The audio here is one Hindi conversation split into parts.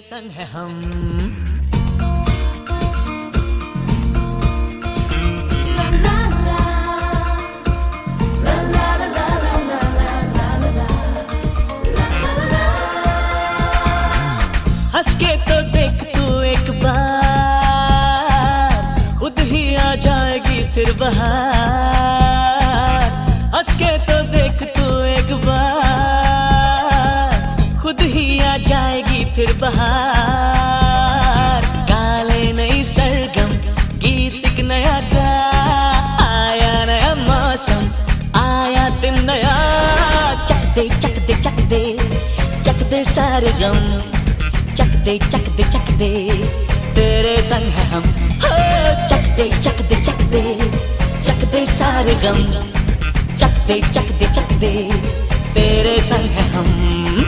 तेरे है हम। हंस के तो देख तू एक बार, खुद ही आ जाएगी फिर बाहर। हंस के तो देख तू एक बार, खुद ही आ जाएगी फिर बाहर काले नई सरगम गीत एक नया गा आया नया मौसम आया दिन नया चक दे चक दे चक दे चक दे सारे गम चक दे चक दे चक दे तेरे संग है हम हो चक दे चक दे चक दे चक दे सारे गम चक दे चक दे चक दे तेरे संग है हम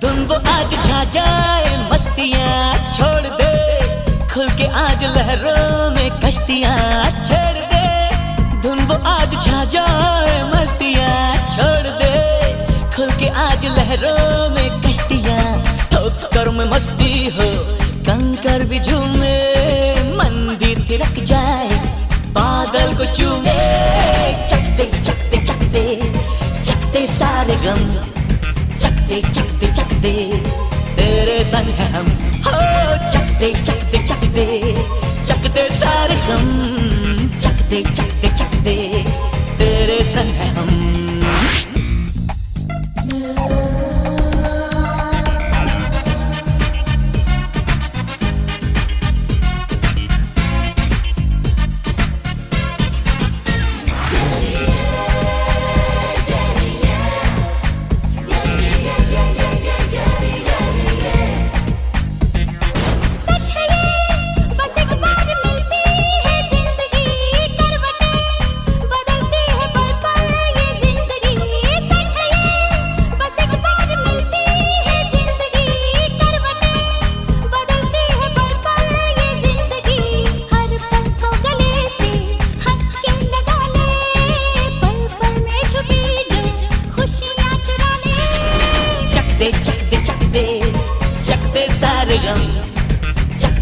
धुन वो आज छा जाए, मस्तियाँ छोड़ दे। खुल के आज लहरों में कश्तियाँ छेड़ दे। धुन वो आज छा जाए, मस्तियाँ छोड़ दे। खुल के आज लहरों में कश्तियाँ। ठोकर में मस्ती हो, कंकर भी झूमे। मंदिर थिरक जाए, बादल को चूमे। चकते चकते चकते चकते सारे गम। चकते चकते चकते। तेरे संग है हम। हो, चकते चकते चकते। चकते सारे हम। चकते चकते चकते। तेरे संग है हम।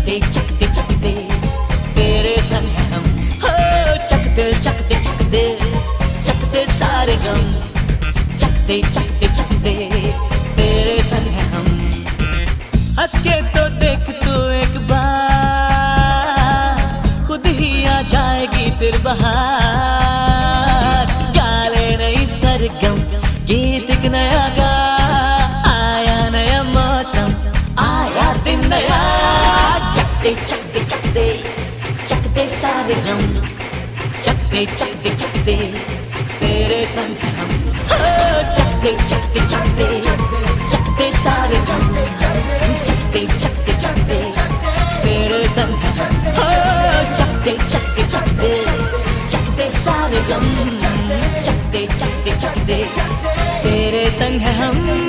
चकते चकते चकते। तेरे संग हम। हो, चकते चकते चकते। चकते सारे गम। चकते चकते चकते। तेरे संग हम। हंस के तो देख तू एक बार। खुद ही आ जाएगी फिर बाहर। दे चक दे चक दे चक दे सारे हम चक दे चक दे चक दे तेरे संग हम चक दे चक दे चक दे चक दे सारे हम चक दे चक दे चक दे तेरे संग हम चक दे चक दे चक दे चक दे सारे हम चक दे चक दे चक दे तेरे संग हम